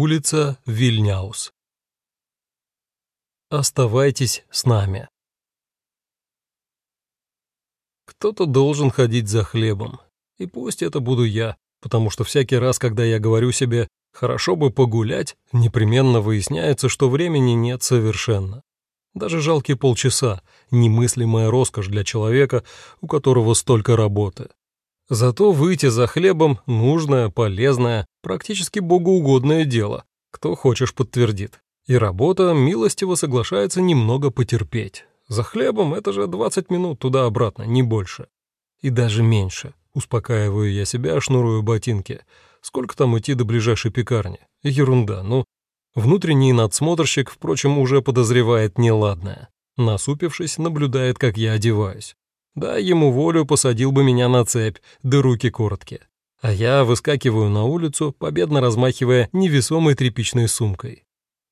Улица Вильняус. Оставайтесь с нами. Кто-то должен ходить за хлебом. И пусть это буду я, потому что всякий раз, когда я говорю себе «хорошо бы погулять», непременно выясняется, что времени нет совершенно. Даже жалкие полчаса — немыслимая роскошь для человека, у которого столько работы. Зато выйти за хлебом — нужное, полезное, практически богоугодное дело. Кто хочешь, подтвердит. И работа милостиво соглашается немного потерпеть. За хлебом это же 20 минут туда-обратно, не больше. И даже меньше. Успокаиваю я себя, шнурую ботинки. Сколько там идти до ближайшей пекарни? Ерунда, ну. Внутренний надсмотрщик, впрочем, уже подозревает неладное. Насупившись, наблюдает, как я одеваюсь. Да, ему волю посадил бы меня на цепь, да руки короткие. А я выскакиваю на улицу, победно размахивая невесомой тряпичной сумкой.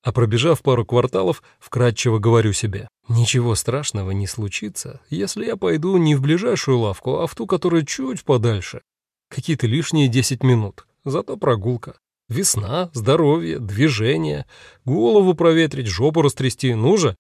А пробежав пару кварталов, вкратчиво говорю себе, ничего страшного не случится, если я пойду не в ближайшую лавку, а в ту, которая чуть подальше. Какие-то лишние 10 минут, зато прогулка. Весна, здоровье, движение, голову проветрить, жопу растрясти, ну же.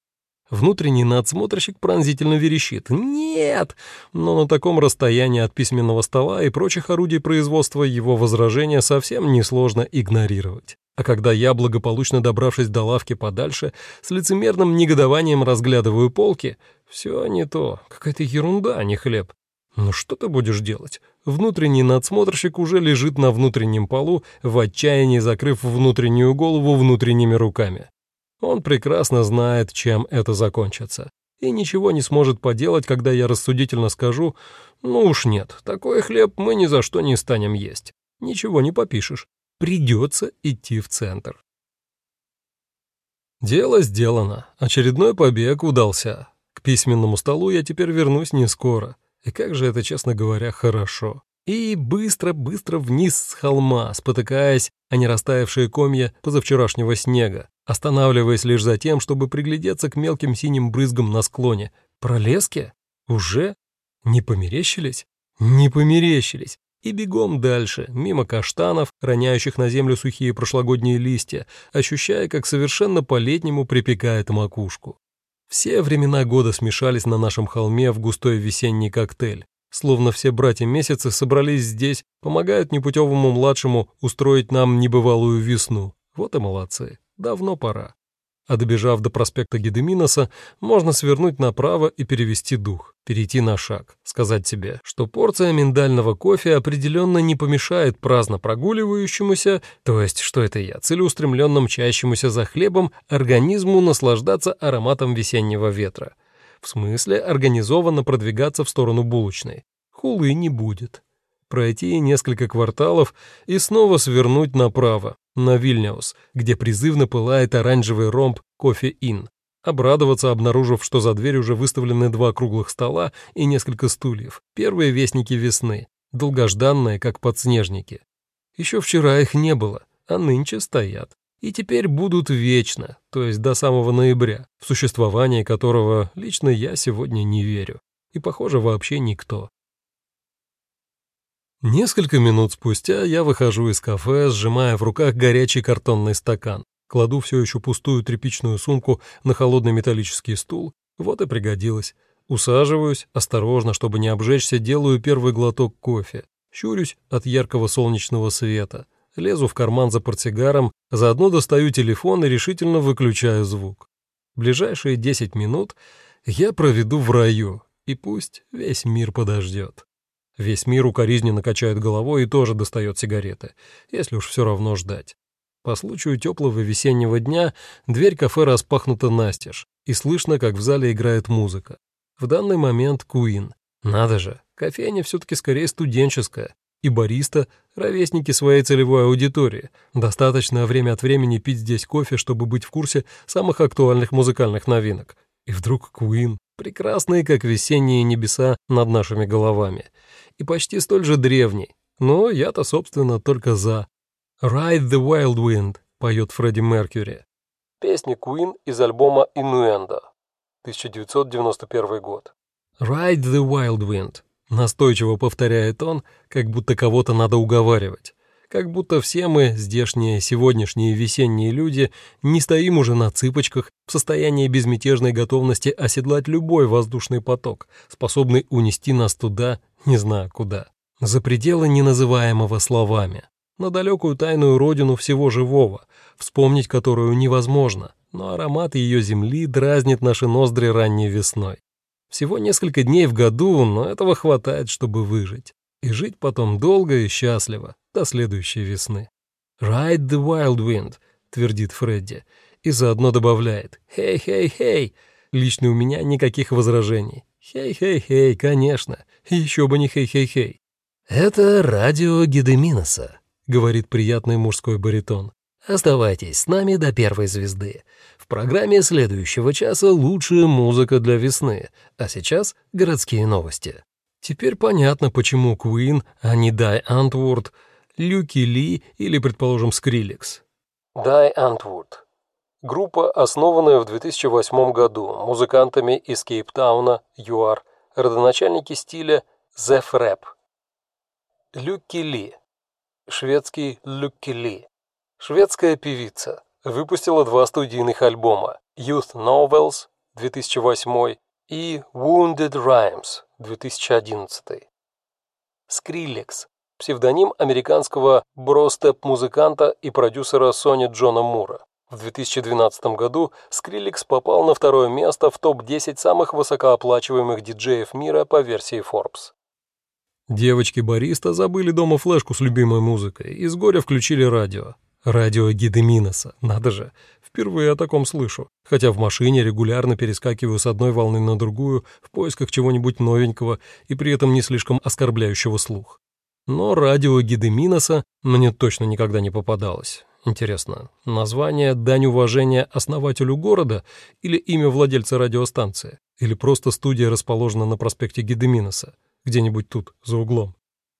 Внутренний надсмотрщик пронзительно верещит. «Нет!» Но на таком расстоянии от письменного стола и прочих орудий производства его возражения совсем несложно игнорировать. А когда я, благополучно добравшись до лавки подальше, с лицемерным негодованием разглядываю полки, все не то, какая-то ерунда, а не хлеб. Ну что ты будешь делать? Внутренний надсмотрщик уже лежит на внутреннем полу, в отчаянии закрыв внутреннюю голову внутренними руками. Он прекрасно знает, чем это закончится. И ничего не сможет поделать, когда я рассудительно скажу, ну уж нет, такой хлеб мы ни за что не станем есть. Ничего не попишешь. Придется идти в центр. Дело сделано. Очередной побег удался. К письменному столу я теперь вернусь не скоро. И как же это, честно говоря, хорошо. И быстро-быстро вниз с холма, спотыкаясь о не растаявшие комья позавчерашнего снега, останавливаясь лишь за тем, чтобы приглядеться к мелким синим брызгам на склоне. Пролески? Уже? Не померещились? Не померещились. И бегом дальше, мимо каштанов, роняющих на землю сухие прошлогодние листья, ощущая, как совершенно по-летнему припекает макушку. Все времена года смешались на нашем холме в густой весенний коктейль. Словно все братья месяцы собрались здесь, помогают непутевому младшему устроить нам небывалую весну. Вот и молодцы. Давно пора. А до проспекта Гедеминоса, можно свернуть направо и перевести дух, перейти на шаг, сказать себе, что порция миндального кофе определенно не помешает праздно прогуливающемуся, то есть, что это я, целеустремленно мчащемуся за хлебом, организму наслаждаться ароматом весеннего ветра. В смысле, организованно продвигаться в сторону булочной. Хулы не будет. Пройти несколько кварталов и снова свернуть направо, на Вильнюс, где призывно пылает оранжевый ромб «Кофе-Ин». Обрадоваться, обнаружив, что за дверь уже выставлены два круглых стола и несколько стульев. Первые вестники весны, долгожданные, как подснежники. Еще вчера их не было, а нынче стоят. И теперь будут вечно, то есть до самого ноября, в существование которого лично я сегодня не верю. И, похоже, вообще никто. Несколько минут спустя я выхожу из кафе, сжимая в руках горячий картонный стакан. Кладу все еще пустую тряпичную сумку на холодный металлический стул. Вот и пригодилось. Усаживаюсь, осторожно, чтобы не обжечься, делаю первый глоток кофе. Щурюсь от яркого солнечного света. Лезу в карман за портсигаром, заодно достаю телефон и решительно выключаю звук. Ближайшие 10 минут я проведу в раю, и пусть весь мир подождет. Весь мир укоризненно качает головой и тоже достает сигареты, если уж все равно ждать. По случаю теплого весеннего дня дверь кафе распахнута настежь, и слышно, как в зале играет музыка. В данный момент Куин. Надо же, кофейня все-таки скорее студенческая, и бариста — ровесники своей целевой аудитории. Достаточно время от времени пить здесь кофе, чтобы быть в курсе самых актуальных музыкальных новинок. И вдруг Куин, прекрасные, как весенние небеса над нашими головами — и почти столь же древний, но я-то, собственно, только за. «Ride the Wild Wind» поет Фредди Меркьюри. Песня Queen из альбома «Innuendo», 1991 год. «Ride the Wild Wind», настойчиво повторяет он, как будто кого-то надо уговаривать. Как будто все мы, здешние сегодняшние весенние люди, не стоим уже на цыпочках в состоянии безмятежной готовности оседлать любой воздушный поток, способный унести нас туда, не знаю куда, за пределы неназываемого словами, на далекую тайную родину всего живого, вспомнить которую невозможно, но аромат ее земли дразнит наши ноздри ранней весной. Всего несколько дней в году, но этого хватает, чтобы выжить. И жить потом долго и счастливо, до следующей весны. «Ride the wild wind», — твердит Фредди, и заодно добавляет «Хей-хей-хей». Лично у меня никаких возражений. «Хей-хей-хей», конечно, еще бы не «хей-хей-хей». «Это радио Гедеминоса», — говорит приятный мужской баритон. «Оставайтесь с нами до первой звезды. В программе следующего часа лучшая музыка для весны, а сейчас городские новости. Теперь понятно, почему Queen, а не Дай Антворд, Люки Ли или, предположим, Скриллекс. Дай Антворд. Группа, основанная в 2008 году музыкантами из Кейптауна, ЮАР, родоначальники стиля Зеф Рэп. Люки Ли. Шведский Люки Ли. Шведская певица выпустила два студийных альбома «Youth Novels» 2008 и «Wounded Rhymes» 2011. Skrillex – псевдоним американского бростеп-музыканта и продюсера Сони Джона Мура. В 2012 году Skrillex попал на второе место в топ-10 самых высокооплачиваемых диджеев мира по версии Forbes. Девочки-бариста забыли дома флешку с любимой музыкой и с горя включили радио. Радио Гиды Миноса, надо же, впервые о таком слышу, хотя в машине регулярно перескакиваю с одной волны на другую в поисках чего-нибудь новенького и при этом не слишком оскорбляющего слух. Но радио Гиды Миноса мне точно никогда не попадалось. Интересно, название «Дань уважения основателю города» или имя владельца радиостанции? Или просто студия расположена на проспекте Гидеминоса, где-нибудь тут, за углом?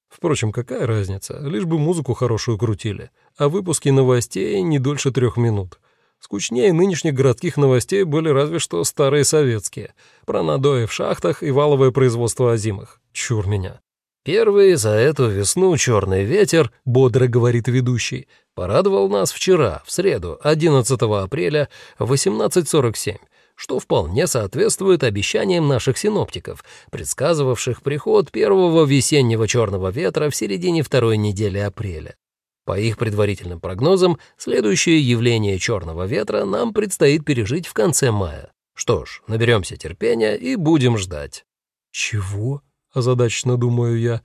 Впрочем, какая разница, лишь бы музыку хорошую крутили, а выпуски новостей не дольше трех минут. Скучнее нынешних городских новостей были разве что старые советские, про надои в шахтах и валовое производство озимых. Чур меня. «Первый за эту весну черный ветер», — бодро говорит ведущий, порадовал нас вчера, в среду, 11 апреля, в 18.47 что вполне соответствует обещаниям наших синоптиков, предсказывавших приход первого весеннего черного ветра в середине второй недели апреля. По их предварительным прогнозам, следующее явление черного ветра нам предстоит пережить в конце мая. Что ж, наберемся терпения и будем ждать. «Чего?» — озадаченно думаю я.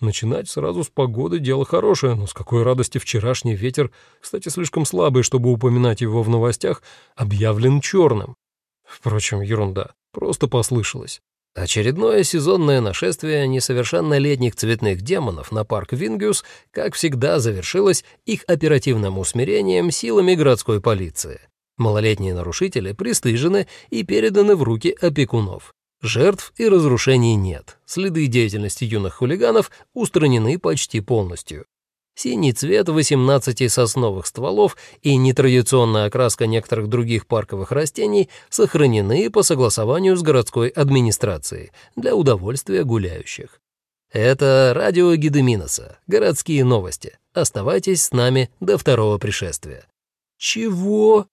Начинать сразу с погоды — дело хорошее, но с какой радости вчерашний ветер, кстати, слишком слабый, чтобы упоминать его в новостях, объявлен черным. Впрочем, ерунда, просто послышалось. Очередное сезонное нашествие несовершеннолетних цветных демонов на парк Вингиус, как всегда, завершилось их оперативным усмирением силами городской полиции. Малолетние нарушители пристыжены и переданы в руки опекунов. Жертв и разрушений нет. Следы деятельности юных хулиганов устранены почти полностью. Синий цвет 18 сосновых стволов и нетрадиционная окраска некоторых других парковых растений сохранены по согласованию с городской администрацией для удовольствия гуляющих. Это радио Гидеминоса, городские новости. Оставайтесь с нами до второго пришествия. Чего?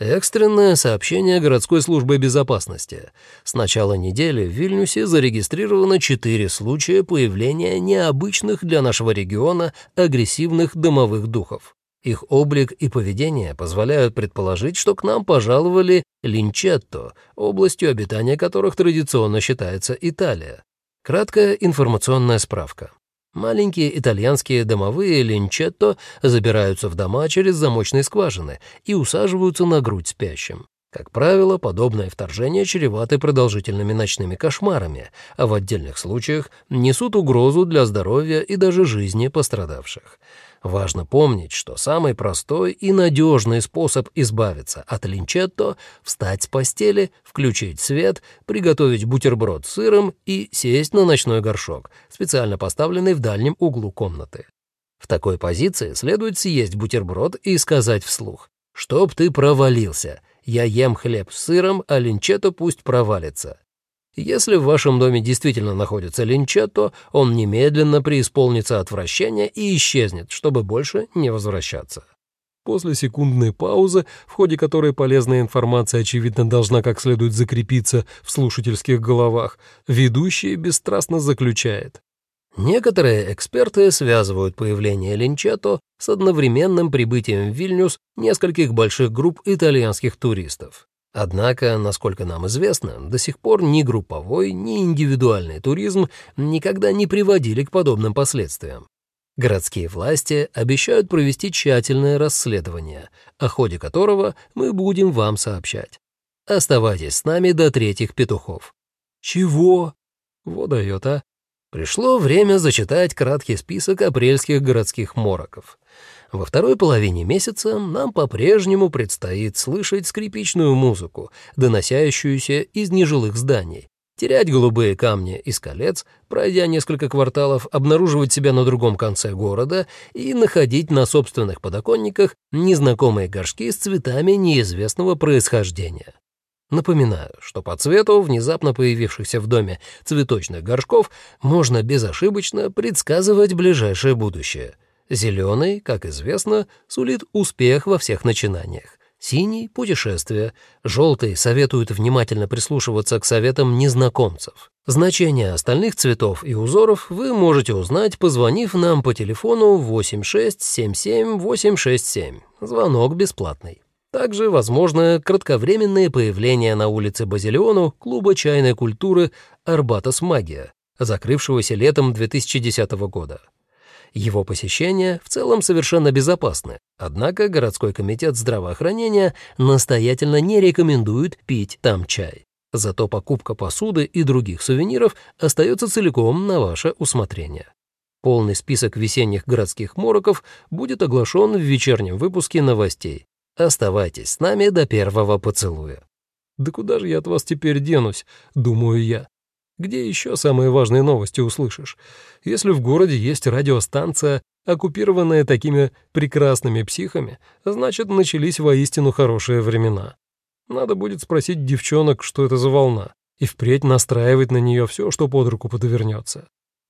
Экстренное сообщение городской службы безопасности. С начала недели в Вильнюсе зарегистрировано четыре случая появления необычных для нашего региона агрессивных домовых духов. Их облик и поведение позволяют предположить, что к нам пожаловали Линчетто, областью обитания которых традиционно считается Италия. Краткая информационная справка. Маленькие итальянские домовые линчетто забираются в дома через замочные скважины и усаживаются на грудь спящим. Как правило, подобное вторжение чреваты продолжительными ночными кошмарами, а в отдельных случаях несут угрозу для здоровья и даже жизни пострадавших. Важно помнить, что самый простой и надежный способ избавиться от линчетто — встать с постели, включить свет, приготовить бутерброд с сыром и сесть на ночной горшок, специально поставленный в дальнем углу комнаты. В такой позиции следует съесть бутерброд и сказать вслух «Чтоб ты провалился! Я ем хлеб с сыром, а линчетто пусть провалится». Если в вашем доме действительно находится линчетто, он немедленно преисполнится отвращения и исчезнет, чтобы больше не возвращаться. После секундной паузы, в ходе которой полезная информация, очевидно, должна как следует закрепиться в слушательских головах, ведущий бесстрастно заключает. Некоторые эксперты связывают появление Линчето с одновременным прибытием в Вильнюс нескольких больших групп итальянских туристов. Однако, насколько нам известно, до сих пор ни групповой, ни индивидуальный туризм никогда не приводили к подобным последствиям. Городские власти обещают провести тщательное расследование, о ходе которого мы будем вам сообщать. Оставайтесь с нами до третьих петухов. Чего? Вот дает, а. Пришло время зачитать краткий список апрельских городских мороков. Во второй половине месяца нам по-прежнему предстоит слышать скрипичную музыку, доносящуюся из нежилых зданий, терять голубые камни из колец, пройдя несколько кварталов, обнаруживать себя на другом конце города и находить на собственных подоконниках незнакомые горшки с цветами неизвестного происхождения. Напоминаю, что по цвету внезапно появившихся в доме цветочных горшков можно безошибочно предсказывать ближайшее будущее. Зеленый, как известно, сулит успех во всех начинаниях. Синий — путешествие. Желтый советует внимательно прислушиваться к советам незнакомцев. Значение остальных цветов и узоров вы можете узнать, позвонив нам по телефону 8677867. Звонок бесплатный. Также возможно кратковременное появление на улице Базилиону клуба чайной культуры «Арбатос Магия», закрывшегося летом 2010 года. Его посещение в целом совершенно безопасны, однако городской комитет здравоохранения настоятельно не рекомендует пить там чай. Зато покупка посуды и других сувениров остается целиком на ваше усмотрение. Полный список весенних городских мороков будет оглашен в вечернем выпуске новостей. Оставайтесь с нами до первого поцелуя. Да куда же я от вас теперь денусь, думаю я. Где еще самые важные новости услышишь? Если в городе есть радиостанция, оккупированная такими прекрасными психами, значит, начались воистину хорошие времена. Надо будет спросить девчонок, что это за волна, и впредь настраивать на нее все, что под руку подвернется.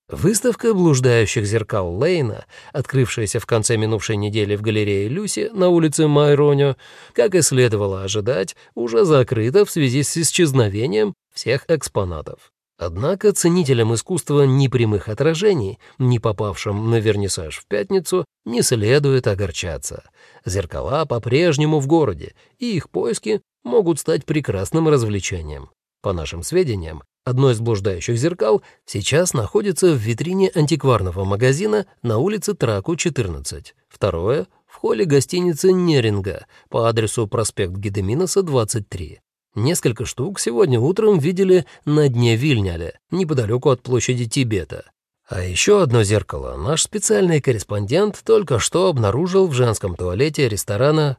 Выставка блуждающих зеркал Лейна, открывшаяся в конце минувшей недели в галерее Люси на улице Майронio, как и следовало ожидать, уже закрыта в связи с исчезновением всех экспонатов. Однако ценителям искусства непрямых отражений, не попавшим на вернисаж в пятницу, не следует огорчаться. Зеркала по-прежнему в городе, и их поиски могут стать прекрасным развлечением. По нашим сведениям, Одно из блуждающих зеркал сейчас находится в витрине антикварного магазина на улице Траку, 14. Второе — в холле гостиницы «Неринга» по адресу проспект Гедеминоса, 23. Несколько штук сегодня утром видели на дне Вильняля, неподалеку от площади Тибета. А еще одно зеркало наш специальный корреспондент только что обнаружил в женском туалете ресторана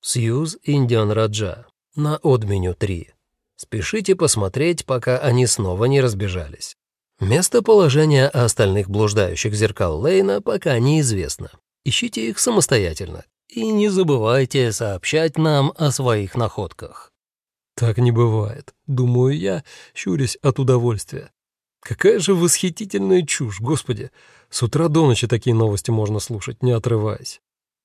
«Сьюз Индиан Раджа» на Одменю 3. Спешите посмотреть, пока они снова не разбежались. Местоположение остальных блуждающих зеркал Лейна пока неизвестно. Ищите их самостоятельно. И не забывайте сообщать нам о своих находках. Так не бывает, думаю я, щурясь от удовольствия. Какая же восхитительная чушь, господи. С утра до ночи такие новости можно слушать, не отрываясь.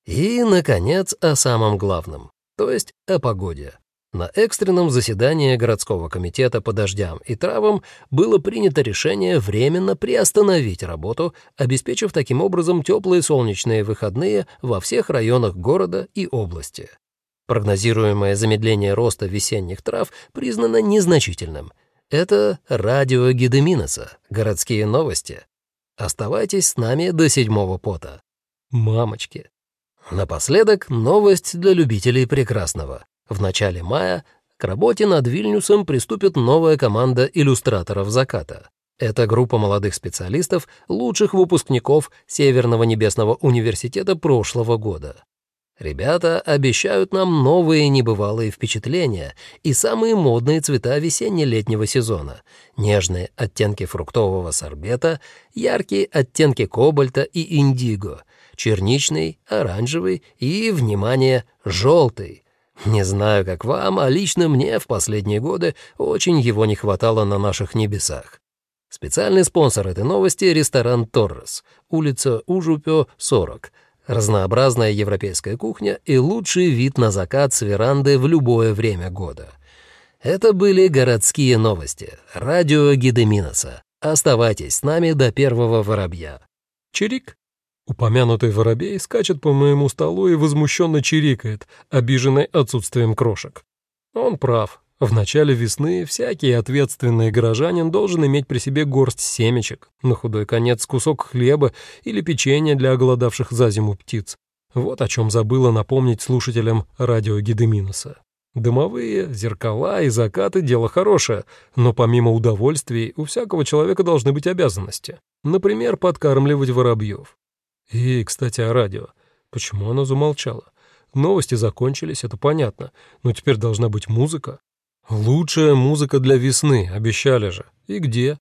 И, наконец, о самом главном, то есть о погоде. На экстренном заседании городского комитета по дождям и травам было принято решение временно приостановить работу, обеспечив таким образом теплые солнечные выходные во всех районах города и области. Прогнозируемое замедление роста весенних трав признано незначительным. Это радио Гедеминоса, городские новости. Оставайтесь с нами до седьмого пота. Мамочки. Напоследок новость для любителей прекрасного. В начале мая к работе над Вильнюсом приступит новая команда иллюстраторов «Заката». Это группа молодых специалистов, лучших выпускников Северного Небесного университета прошлого года. Ребята обещают нам новые небывалые впечатления и самые модные цвета весенне-летнего сезона. Нежные оттенки фруктового сорбета, яркие оттенки кобальта и индиго, черничный, оранжевый и, внимание, желтый — Не знаю, как вам, а лично мне в последние годы очень его не хватало на наших небесах. Специальный спонсор этой новости — ресторан «Торрес», улица Ужупё, 40. Разнообразная европейская кухня и лучший вид на закат с веранды в любое время года. Это были городские новости. Радио Гидеминоса. Оставайтесь с нами до первого воробья. Чирик. Упомянутый воробей скачет по моему столу и возмущенно чирикает, обиженный отсутствием крошек. Он прав. В начале весны всякий ответственный горожанин должен иметь при себе горсть семечек, на худой конец кусок хлеба или печенье для оголодавших за зиму птиц. Вот о чем забыла напомнить слушателям радио Гидеминоса. Дымовые, зеркала и закаты — дело хорошее, но помимо удовольствий у всякого человека должны быть обязанности. Например, подкармливать воробьев. И, кстати, о радио. Почему оно замолчало? Новости закончились, это понятно, но теперь должна быть музыка. Лучшая музыка для весны, обещали же. И где?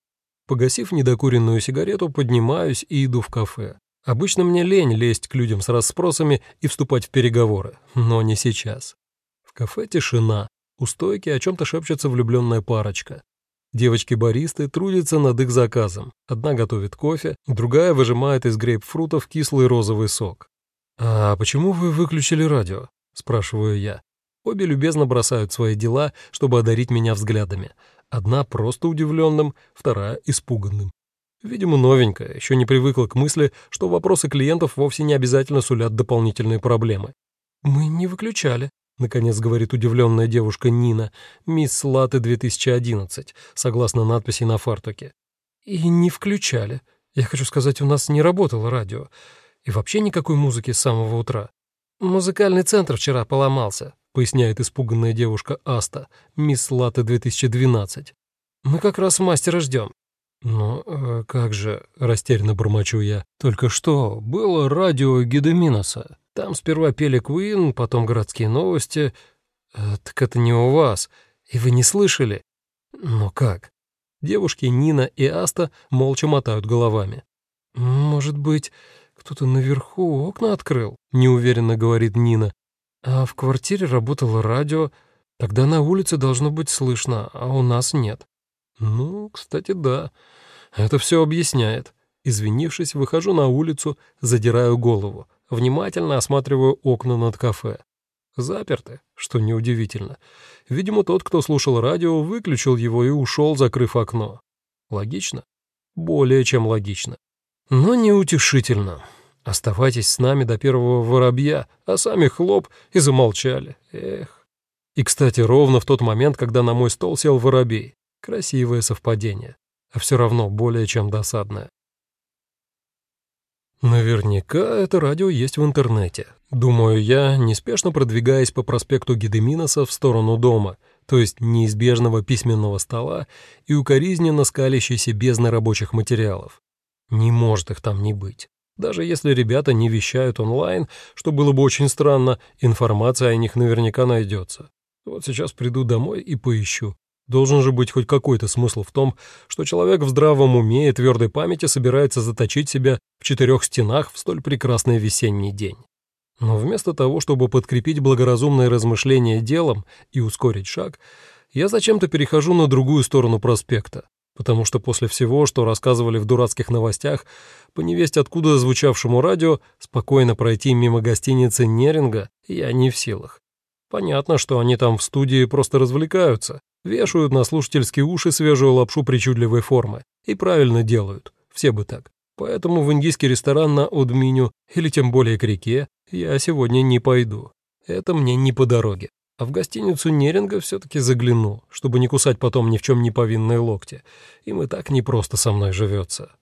Погасив недокуренную сигарету, поднимаюсь и иду в кафе. Обычно мне лень лезть к людям с расспросами и вступать в переговоры, но не сейчас. В кафе тишина. У стойки о чем-то шепчется влюбленная парочка. Девочки-баристы трудятся над их заказом. Одна готовит кофе, другая выжимает из грейпфрутов кислый розовый сок. «А почему вы выключили радио?» – спрашиваю я. Обе любезно бросают свои дела, чтобы одарить меня взглядами. Одна просто удивленным, вторая испуганным. Видимо, новенькая, еще не привыкла к мысли, что вопросы клиентов вовсе не обязательно сулят дополнительные проблемы. «Мы не выключали», — наконец говорит удивленная девушка Нина, мисс Латы 2011, согласно надписи на фартуке. «И не включали. Я хочу сказать, у нас не работало радио. И вообще никакой музыки с самого утра. Музыкальный центр вчера поломался поясняет испуганная девушка Аста, мисс Латте 2012. «Мы как раз мастера ждем». «Ну, э, как же», — растерянно бормочу я, — «только что было радио Гидеминоса. Там сперва пели Куин, потом городские новости. Э, так это не у вас, и вы не слышали?» «Ну как?» Девушки Нина и Аста молча мотают головами. «Может быть, кто-то наверху окна открыл?» — неуверенно говорит Нина. А в квартире работало радио. Тогда на улице должно быть слышно, а у нас нет. Ну, кстати, да. Это все объясняет. Извинившись, выхожу на улицу, задираю голову, внимательно осматриваю окна над кафе. Заперты, что неудивительно. Видимо, тот, кто слушал радио, выключил его и ушел, закрыв окно. Логично? Более чем логично. Но неутешительно. Оставайтесь с нами до первого воробья, а сами хлоп и замолчали. Эх. И, кстати, ровно в тот момент, когда на мой стол сел воробей. Красивое совпадение, а все равно более чем досадное. Наверняка это радио есть в интернете. Думаю я, неспешно продвигаясь по проспекту Гедеминоса в сторону дома, то есть неизбежного письменного стола и укоризненно скалящейся бездны рабочих материалов. Не может их там не быть. Даже если ребята не вещают онлайн, что было бы очень странно, информация о них наверняка найдется. Вот сейчас приду домой и поищу. Должен же быть хоть какой-то смысл в том, что человек в здравом уме и твердой памяти собирается заточить себя в четырех стенах в столь прекрасный весенний день. Но вместо того, чтобы подкрепить благоразумное размышление делом и ускорить шаг, я зачем-то перехожу на другую сторону проспекта, потому что после всего, что рассказывали в дурацких новостях, по невесть откуда звучавшему радио, спокойно пройти мимо гостиницы Неринга я не в силах. Понятно, что они там в студии просто развлекаются, вешают на слушательские уши свежую лапшу причудливой формы. И правильно делают, все бы так. Поэтому в индийский ресторан на Одминю или тем более к реке я сегодня не пойду. Это мне не по дороге. А в гостиницу Неринга все-таки загляну, чтобы не кусать потом ни в чем не повинные локти. Им и так непросто со мной живется.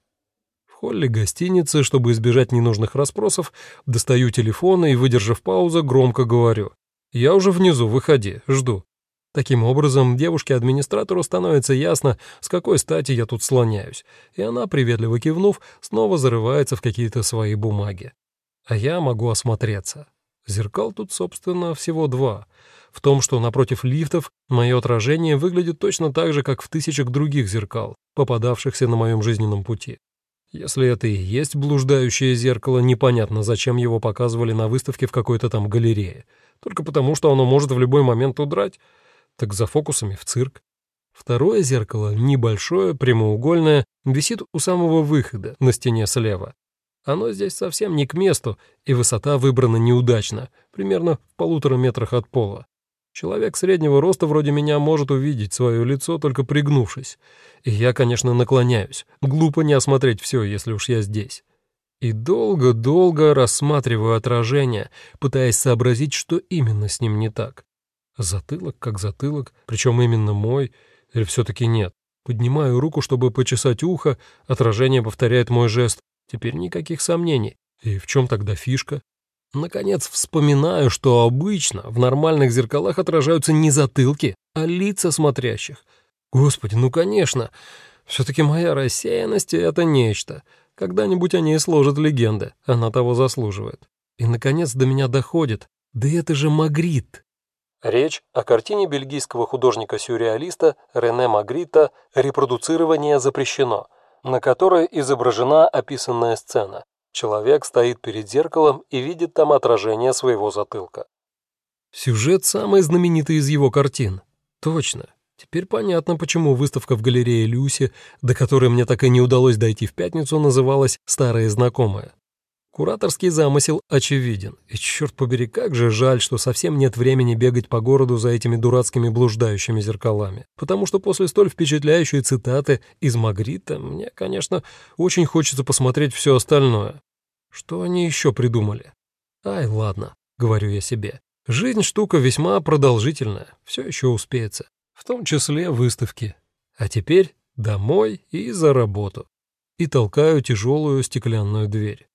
В холле гостиницы, чтобы избежать ненужных расспросов, достаю телефон и, выдержав паузу, громко говорю. «Я уже внизу, выходи, жду». Таким образом, девушке-администратору становится ясно, с какой стати я тут слоняюсь, и она, приветливо кивнув, снова зарывается в какие-то свои бумаги. А я могу осмотреться. Зеркал тут, собственно, всего два — в том, что напротив лифтов мое отражение выглядит точно так же, как в тысячах других зеркал, попадавшихся на моем жизненном пути. Если это и есть блуждающее зеркало, непонятно, зачем его показывали на выставке в какой-то там галерее. Только потому, что оно может в любой момент удрать. Так за фокусами в цирк. Второе зеркало, небольшое, прямоугольное, висит у самого выхода, на стене слева. Оно здесь совсем не к месту, и высота выбрана неудачно, примерно в полутора метрах от пола. Человек среднего роста вроде меня может увидеть свое лицо, только пригнувшись. И я, конечно, наклоняюсь. Глупо не осмотреть все, если уж я здесь. И долго-долго рассматриваю отражение, пытаясь сообразить, что именно с ним не так. Затылок как затылок, причем именно мой, или все-таки нет. Поднимаю руку, чтобы почесать ухо, отражение повторяет мой жест. Теперь никаких сомнений. И в чем тогда фишка? Наконец вспоминаю, что обычно в нормальных зеркалах отражаются не затылки, а лица смотрящих. Господи, ну конечно, все-таки моя рассеянность — это нечто. Когда-нибудь они сложат легенды, она того заслуживает. И, наконец, до меня доходит. Да это же Магрит. Речь о картине бельгийского художника-сюрреалиста Рене Магрита «Репродуцирование запрещено», на которой изображена описанная сцена. Человек стоит перед зеркалом и видит там отражение своего затылка. Сюжет самый знаменитый из его картин. Точно. Теперь понятно, почему выставка в галерее Люси, до которой мне так и не удалось дойти в пятницу, называлась «Старые знакомые». Кураторский замысел очевиден. И черт побери, как же жаль, что совсем нет времени бегать по городу за этими дурацкими блуждающими зеркалами. Потому что после столь впечатляющей цитаты из Магрита мне, конечно, очень хочется посмотреть все остальное. Что они еще придумали? Ай, ладно, говорю я себе. Жизнь штука весьма продолжительная, все еще успеется. В том числе выставки. А теперь домой и за работу. И толкаю тяжелую стеклянную дверь.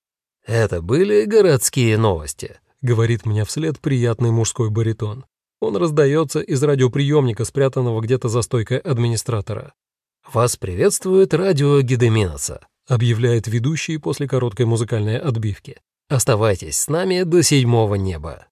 «Это были городские новости», — говорит мне вслед приятный мужской баритон. Он раздается из радиоприемника, спрятанного где-то за стойкой администратора. «Вас приветствует радио Гедеминоса», — объявляет ведущий после короткой музыкальной отбивки. «Оставайтесь с нами до седьмого неба».